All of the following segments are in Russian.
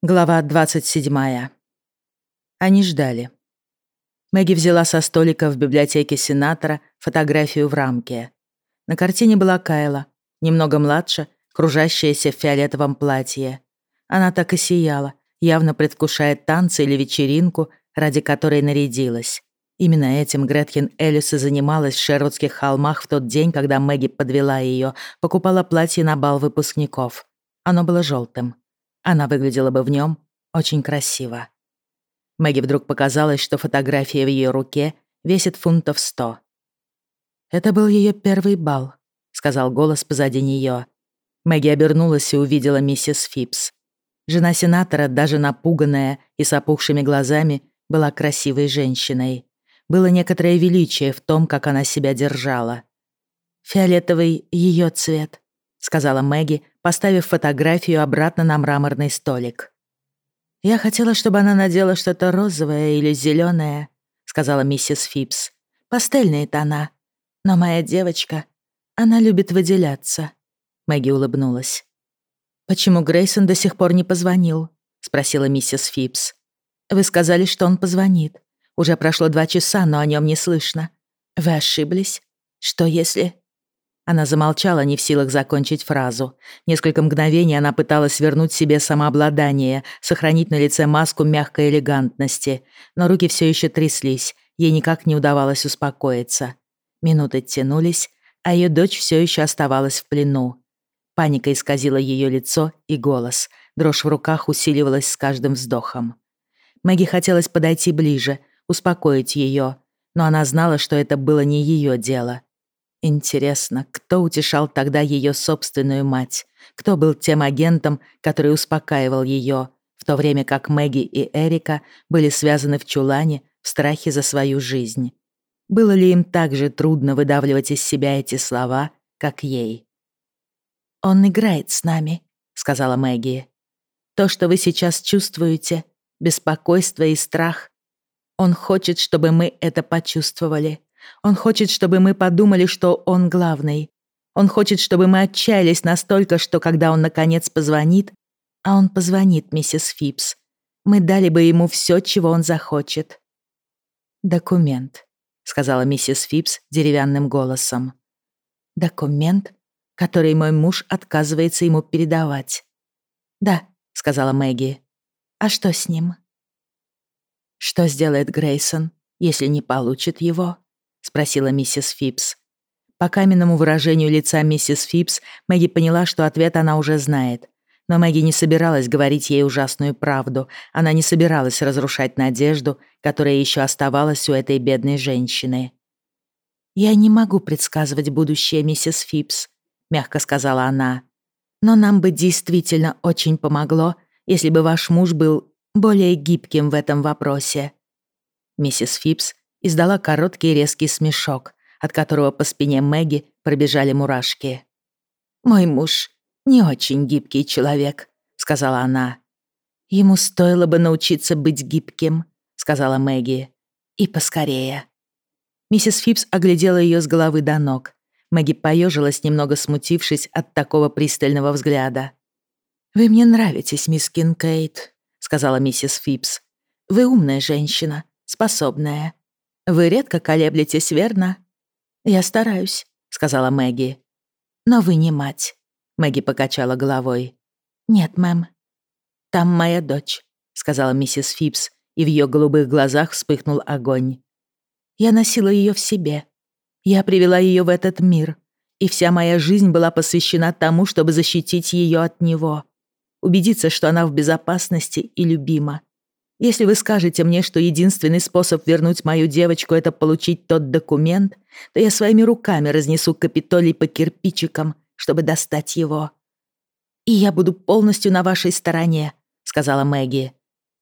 Глава 27. Они ждали. Мэгги взяла со столика в библиотеке сенатора фотографию в рамке. На картине была Кайла, немного младше, кружащаяся в фиолетовом платье. Она так и сияла, явно предвкушая танцы или вечеринку, ради которой нарядилась. Именно этим Гретхен Эллис и занималась в Шервудских холмах в тот день, когда Мэгги подвела ее, покупала платье на бал выпускников. Оно было желтым. Она выглядела бы в нем очень красиво. Мэгги вдруг показалось, что фотография в ее руке весит фунтов сто. «Это был ее первый бал», — сказал голос позади нее. Мэгги обернулась и увидела миссис Фипс. Жена сенатора, даже напуганная и с опухшими глазами, была красивой женщиной. Было некоторое величие в том, как она себя держала. «Фиолетовый — ее цвет», — сказала Мэгги, поставив фотографию обратно на мраморный столик. «Я хотела, чтобы она надела что-то розовое или зеленое, сказала миссис Фипс. «Пастельные тона. Но моя девочка, она любит выделяться». Мэгги улыбнулась. «Почему Грейсон до сих пор не позвонил?» — спросила миссис Фипс. «Вы сказали, что он позвонит. Уже прошло два часа, но о нем не слышно. Вы ошиблись? Что если...» Она замолчала, не в силах закончить фразу. Несколько мгновений она пыталась вернуть себе самообладание, сохранить на лице маску мягкой элегантности, но руки все еще тряслись, ей никак не удавалось успокоиться. Минуты тянулись, а ее дочь все еще оставалась в плену. Паника исказила ее лицо и голос, дрожь в руках усиливалась с каждым вздохом. Мэгги хотелось подойти ближе, успокоить ее, но она знала, что это было не ее дело — Интересно, кто утешал тогда ее собственную мать? Кто был тем агентом, который успокаивал ее, в то время как Мэгги и Эрика были связаны в чулане в страхе за свою жизнь? Было ли им так же трудно выдавливать из себя эти слова, как ей? «Он играет с нами», — сказала Мэгги. «То, что вы сейчас чувствуете, беспокойство и страх, он хочет, чтобы мы это почувствовали. Он хочет, чтобы мы подумали, что он главный. Он хочет, чтобы мы отчаялись настолько, что когда он наконец позвонит, а он позвонит, миссис Фипс, мы дали бы ему все, чего он захочет. «Документ», — сказала миссис Фипс деревянным голосом. «Документ, который мой муж отказывается ему передавать». «Да», — сказала Мэгги. «А что с ним?» «Что сделает Грейсон, если не получит его?» — спросила миссис Фипс. По каменному выражению лица миссис Фипс Мэгги поняла, что ответ она уже знает. Но Мэгги не собиралась говорить ей ужасную правду. Она не собиралась разрушать надежду, которая еще оставалась у этой бедной женщины. «Я не могу предсказывать будущее, миссис Фипс», — мягко сказала она. «Но нам бы действительно очень помогло, если бы ваш муж был более гибким в этом вопросе». Миссис Фипс издала короткий резкий смешок, от которого по спине Мэгги пробежали мурашки. «Мой муж не очень гибкий человек», — сказала она. «Ему стоило бы научиться быть гибким», — сказала Мэгги. «И поскорее». Миссис Фипс оглядела ее с головы до ног. Мэгги поежилась, немного смутившись от такого пристального взгляда. «Вы мне нравитесь, мисс Кинкейд», — сказала миссис Фипс. «Вы умная женщина, способная. Вы редко колеблетесь, верно?» «Я стараюсь», — сказала Мэгги. «Но вы не мать», — Мэгги покачала головой. «Нет, мэм». «Там моя дочь», — сказала миссис Фипс, и в ее голубых глазах вспыхнул огонь. «Я носила ее в себе. Я привела ее в этот мир, и вся моя жизнь была посвящена тому, чтобы защитить ее от него, убедиться, что она в безопасности и любима. Если вы скажете мне, что единственный способ вернуть мою девочку — это получить тот документ, то я своими руками разнесу Капитолий по кирпичикам, чтобы достать его. «И я буду полностью на вашей стороне», — сказала Мэгги.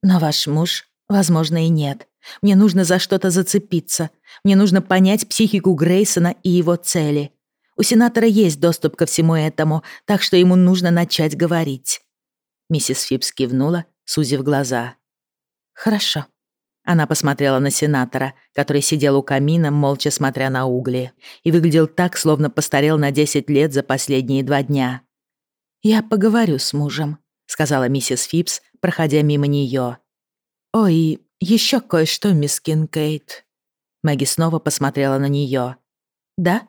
«Но ваш муж, возможно, и нет. Мне нужно за что-то зацепиться. Мне нужно понять психику Грейсона и его цели. У сенатора есть доступ ко всему этому, так что ему нужно начать говорить». Миссис Фипс кивнула, сузив глаза. «Хорошо». Она посмотрела на сенатора, который сидел у камина, молча смотря на угли, и выглядел так, словно постарел на 10 лет за последние два дня. «Я поговорю с мужем. — сказала миссис Фипс, проходя мимо неё. «Ой, ещё кое-что, мисс Кинкейт». Мэгги снова посмотрела на неё. «Да?»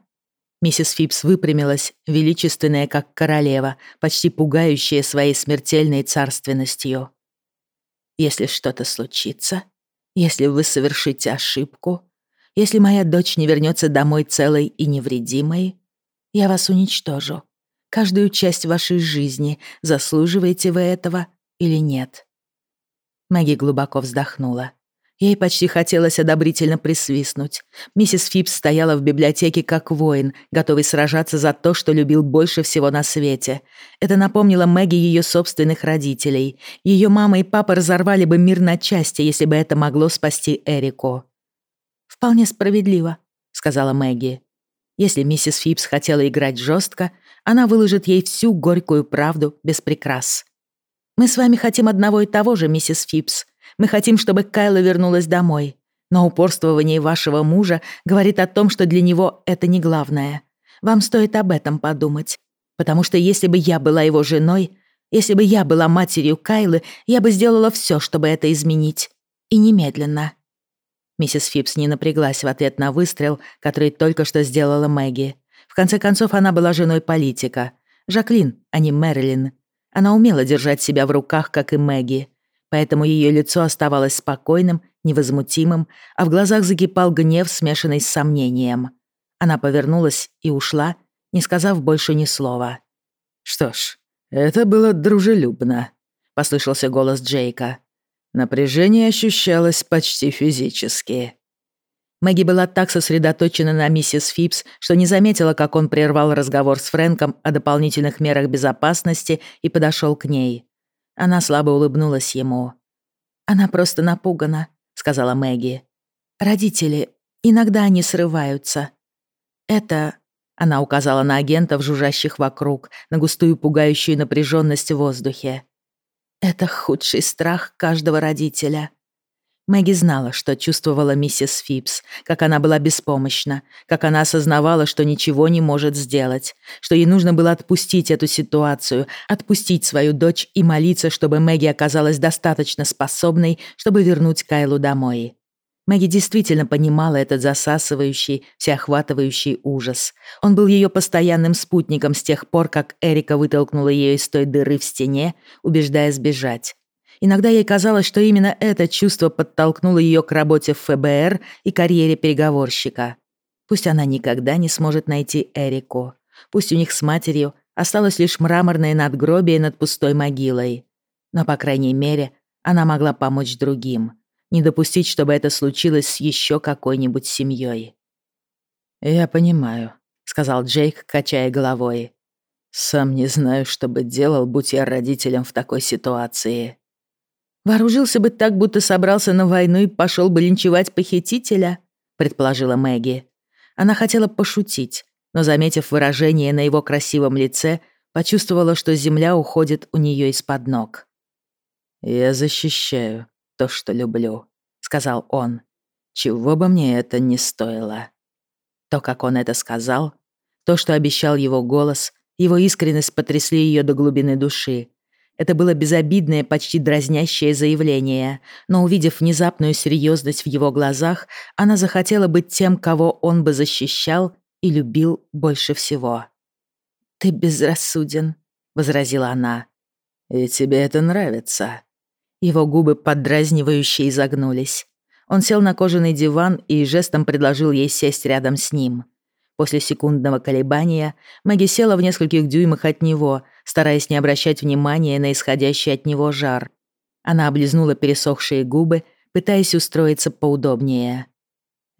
Миссис Фипс выпрямилась, величественная, как королева, почти пугающая своей смертельной царственностью. «Если что-то случится, если вы совершите ошибку, если моя дочь не вернется домой целой и невредимой, я вас уничтожу. Каждую часть вашей жизни, заслуживаете вы этого или нет». Мэгги глубоко вздохнула. Ей почти хотелось одобрительно присвистнуть. Миссис Фипс стояла в библиотеке как воин, готовый сражаться за то, что любил больше всего на свете. Это напомнило Мэгги ее собственных родителей. Ее мама и папа разорвали бы мир на части, если бы это могло спасти Эрику. «Вполне справедливо», — сказала Мэгги. Если миссис Фипс хотела играть жестко, она выложит ей всю горькую правду без прикрас. «Мы с вами хотим одного и того же, миссис Фипс», мы хотим, чтобы Кайла вернулась домой. Но упорствование вашего мужа говорит о том, что для него это не главное. Вам стоит об этом подумать. Потому что если бы я была его женой, если бы я была матерью Кайлы, я бы сделала все, чтобы это изменить. И немедленно. Миссис Фипс не напряглась в ответ на выстрел, который только что сделала Мэгги. В конце концов, она была женой политика. Жаклин, а не Мэрилин. Она умела держать себя в руках, как и Мэгги поэтому ее лицо оставалось спокойным, невозмутимым, а в глазах закипал гнев, смешанный с сомнением. Она повернулась и ушла, не сказав больше ни слова. «Что ж, это было дружелюбно», — послышался голос Джейка. Напряжение ощущалось почти физически. Мэгги была так сосредоточена на миссис Фипс, что не заметила, как он прервал разговор с Фрэнком о дополнительных мерах безопасности и подошел к ней. Она слабо улыбнулась ему. «Она просто напугана», — сказала Мэгги. «Родители, иногда они срываются. Это...» — она указала на агентов, жужжащих вокруг, на густую пугающую напряженность в воздухе. «Это худший страх каждого родителя. Мэгги знала, что чувствовала миссис Фипс, как она была беспомощна, как она осознавала, что ничего не может сделать, что ей нужно было отпустить эту ситуацию, отпустить свою дочь и молиться, чтобы Мэгги оказалась достаточно способной, чтобы вернуть Кайлу домой. Мэгги действительно понимала этот засасывающий, всеохватывающий ужас. Он был ее постоянным спутником с тех пор, как Эрика вытолкнула ее из той дыры в стене, убеждая сбежать. Иногда ей казалось, что именно это чувство подтолкнуло ее к работе в ФБР и карьере переговорщика. Пусть она никогда не сможет найти Эрику. Пусть у них с матерью осталось лишь мраморное надгробие над пустой могилой. Но, по крайней мере, она могла помочь другим. Не допустить, чтобы это случилось с еще какой-нибудь семьей. «Я понимаю», — сказал Джейк, качая головой. «Сам не знаю, что бы делал, будь я родителем в такой ситуации». «Вооружился бы так, будто собрался на войну и пошел бы линчевать похитителя», предположила Мэгги. Она хотела пошутить, но, заметив выражение на его красивом лице, почувствовала, что земля уходит у нее из-под ног. «Я защищаю то, что люблю», — сказал он. «Чего бы мне это ни стоило». То, как он это сказал, то, что обещал его голос, его искренность потрясли ее до глубины души, это было безобидное, почти дразнящее заявление, но увидев внезапную серьезность в его глазах, она захотела быть тем, кого он бы защищал и любил больше всего. «Ты безрассуден», — возразила она. «И тебе это нравится?» Его губы поддразнивающе изогнулись. Он сел на кожаный диван и жестом предложил ей сесть рядом с ним. После секундного колебания Мэгги села в нескольких дюймах от него, стараясь не обращать внимания на исходящий от него жар. Она облизнула пересохшие губы, пытаясь устроиться поудобнее.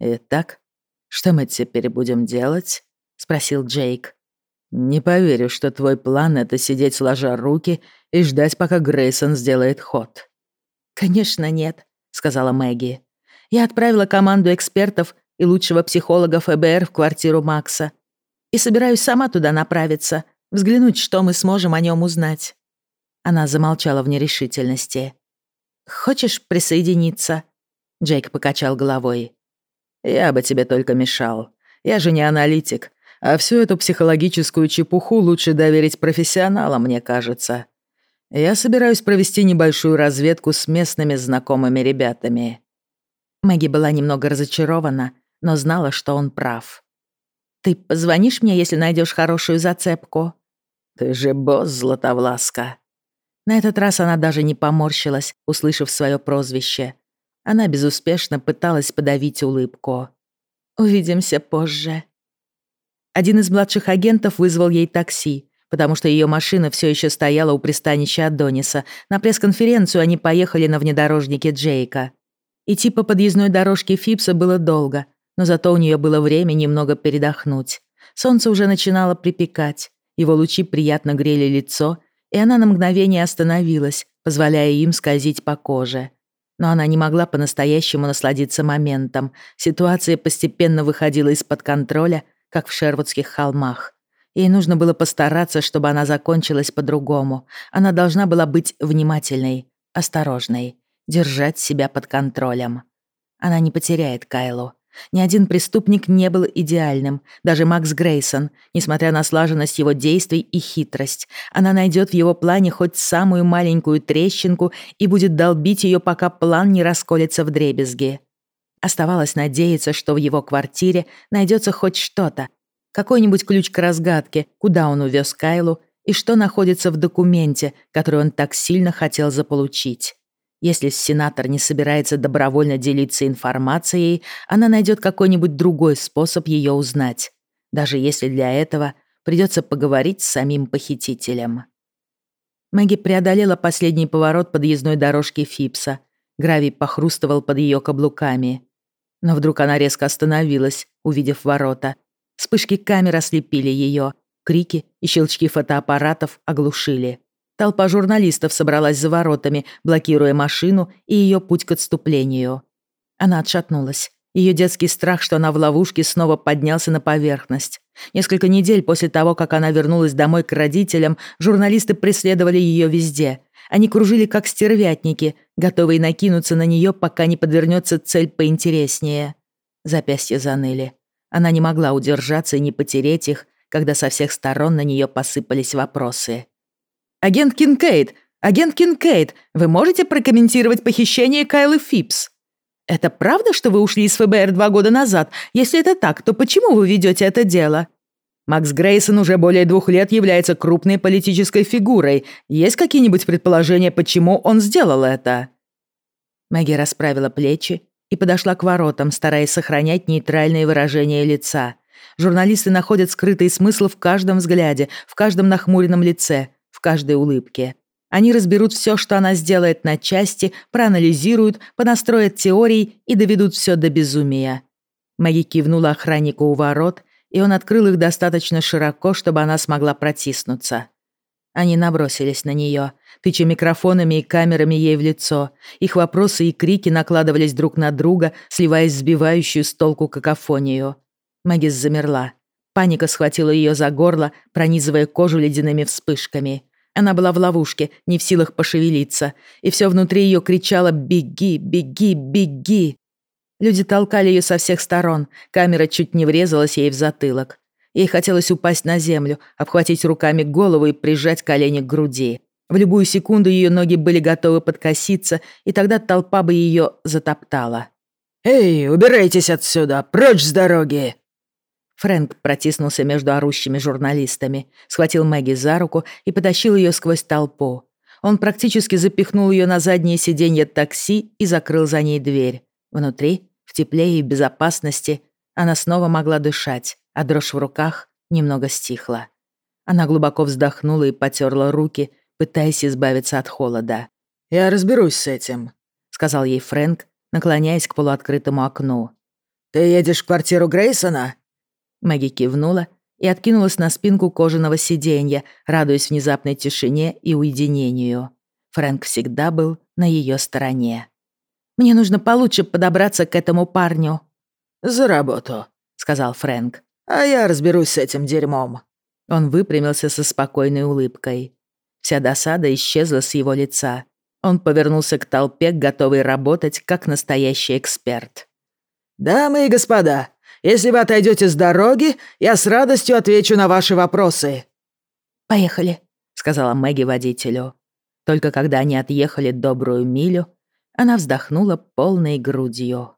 «Итак, что мы теперь будем делать?» — спросил Джейк. «Не поверю, что твой план — это сидеть сложа руки и ждать, пока Грейсон сделает ход». «Конечно нет», — сказала Мэгги. «Я отправила команду экспертов и лучшего психолога ФБР в квартиру Макса. И собираюсь сама туда направиться, взглянуть, что мы сможем о нем узнать». Она замолчала в нерешительности. «Хочешь присоединиться?» Джейк покачал головой. «Я бы тебе только мешал. Я же не аналитик, а всю эту психологическую чепуху лучше доверить профессионалам, мне кажется. Я собираюсь провести небольшую разведку с местными знакомыми ребятами». Мэгги была немного разочарована, но знала, что он прав. «Ты позвонишь мне, если найдешь хорошую зацепку?» «Ты же босс, Златовласка». На этот раз она даже не поморщилась, услышав свое прозвище. Она безуспешно пыталась подавить улыбку. «Увидимся позже». Один из младших агентов вызвал ей такси, потому что ее машина все еще стояла у пристанища Адониса. На пресс-конференцию они поехали на внедорожнике Джейка. Идти по подъездной дорожке Фипса было долго, но зато у нее было время немного передохнуть. Солнце уже начинало припекать, его лучи приятно грели лицо, и она на мгновение остановилась, позволяя им скользить по коже. Но она не могла по-настоящему насладиться моментом. Ситуация постепенно выходила из-под контроля, как в Шервудских холмах. Ей нужно было постараться, чтобы она закончилась по-другому. Она должна была быть внимательной, осторожной держать себя под контролем. Она не потеряет Кайлу. Ни один преступник не был идеальным, даже Макс Грейсон, несмотря на слаженность его действий и хитрость. Она найдет в его плане хоть самую маленькую трещинку и будет долбить ее, пока план не расколется в дребезги. Оставалось надеяться, что в его квартире найдется хоть что-то, какой-нибудь ключ к разгадке, куда он увез Кайлу и что находится в документе, который он так сильно хотел заполучить. Если сенатор не собирается добровольно делиться информацией, она найдет какой-нибудь другой способ ее узнать, даже если для этого придется поговорить с самим похитителем. Мэгги преодолела последний поворот подъездной дорожки Фипса. Гравий похрустывал под ее каблуками. Но вдруг она резко остановилась, увидев ворота. Вспышки камер ослепили ее, крики и щелчки фотоаппаратов оглушили. Толпа журналистов собралась за воротами, блокируя машину и ее путь к отступлению. Она отшатнулась. Ее детский страх, что она в ловушке, снова поднялся на поверхность. Несколько недель после того, как она вернулась домой к родителям, журналисты преследовали ее везде. Они кружили как стервятники, готовые накинуться на нее, пока не подвернется цель поинтереснее. Запястья заныли. Она не могла удержаться и не потереть их, когда со всех сторон на нее посыпались вопросы. «Агент Кинкейд! Агент Кинкейд! Вы можете прокомментировать похищение Кайлы Фипс?» «Это правда, что вы ушли из ФБР два года назад? Если это так, то почему вы ведете это дело?» Макс Грейсон уже более двух лет является крупной политической фигурой. Есть какие-нибудь предположения, почему он сделал это?» Мэгги расправила плечи и подошла к воротам, стараясь сохранять нейтральное выражение лица. Журналисты находят скрытый смысл в каждом взгляде, в каждом нахмуренном лице, в каждой улыбке. Они разберут все, что она сделает на части, проанализируют, понастроят теории и доведут все до безумия. Мэгги кивнула охраннику у ворот, и он открыл их достаточно широко, чтобы она смогла протиснуться. Они набросились на нее, тыча микрофонами и камерами ей в лицо. Их вопросы и крики накладывались друг на друга, сливаясь в сбивающую с толку какофонию. Мэгги замерла. Паника схватила ее за горло, пронизывая кожу ледяными вспышками. Она была в ловушке, не в силах пошевелиться, и все внутри ее кричало «Беги, беги, беги!». Люди толкали ее со всех сторон, камера чуть не врезалась ей в затылок. Ей хотелось упасть на землю, обхватить руками голову и прижать колени к груди. В любую секунду ее ноги были готовы подкоситься, и тогда толпа бы ее затоптала. «Эй, убирайтесь отсюда, прочь с дороги!» Фрэнк протиснулся между орущими журналистами, схватил Мэгги за руку и потащил ее сквозь толпу. Он практически запихнул ее на заднее сиденье такси и закрыл за ней дверь. Внутри, в тепле и безопасности, она снова могла дышать, а дрожь в руках немного стихла. Она глубоко вздохнула и потерла руки, пытаясь избавиться от холода. «Я разберусь с этим», — сказал ей Фрэнк, наклоняясь к полуоткрытому окну. «Ты едешь в квартиру Грейсона?» Мэгги кивнула и откинулась на спинку кожаного сиденья, радуясь внезапной тишине и уединению. Фрэнк всегда был на ее стороне. «Мне нужно получше подобраться к этому парню». «За работу», — сказал Фрэнк. «А я разберусь с этим дерьмом». Он выпрямился со спокойной улыбкой. Вся досада исчезла с его лица. Он повернулся к толпе, готовый работать как настоящий эксперт. «Дамы и господа, если вы отойдете с дороги, я с радостью отвечу на ваши вопросы». «Поехали», — сказала Мэгги водителю. Только когда они отъехали добрую милю, она вздохнула полной грудью.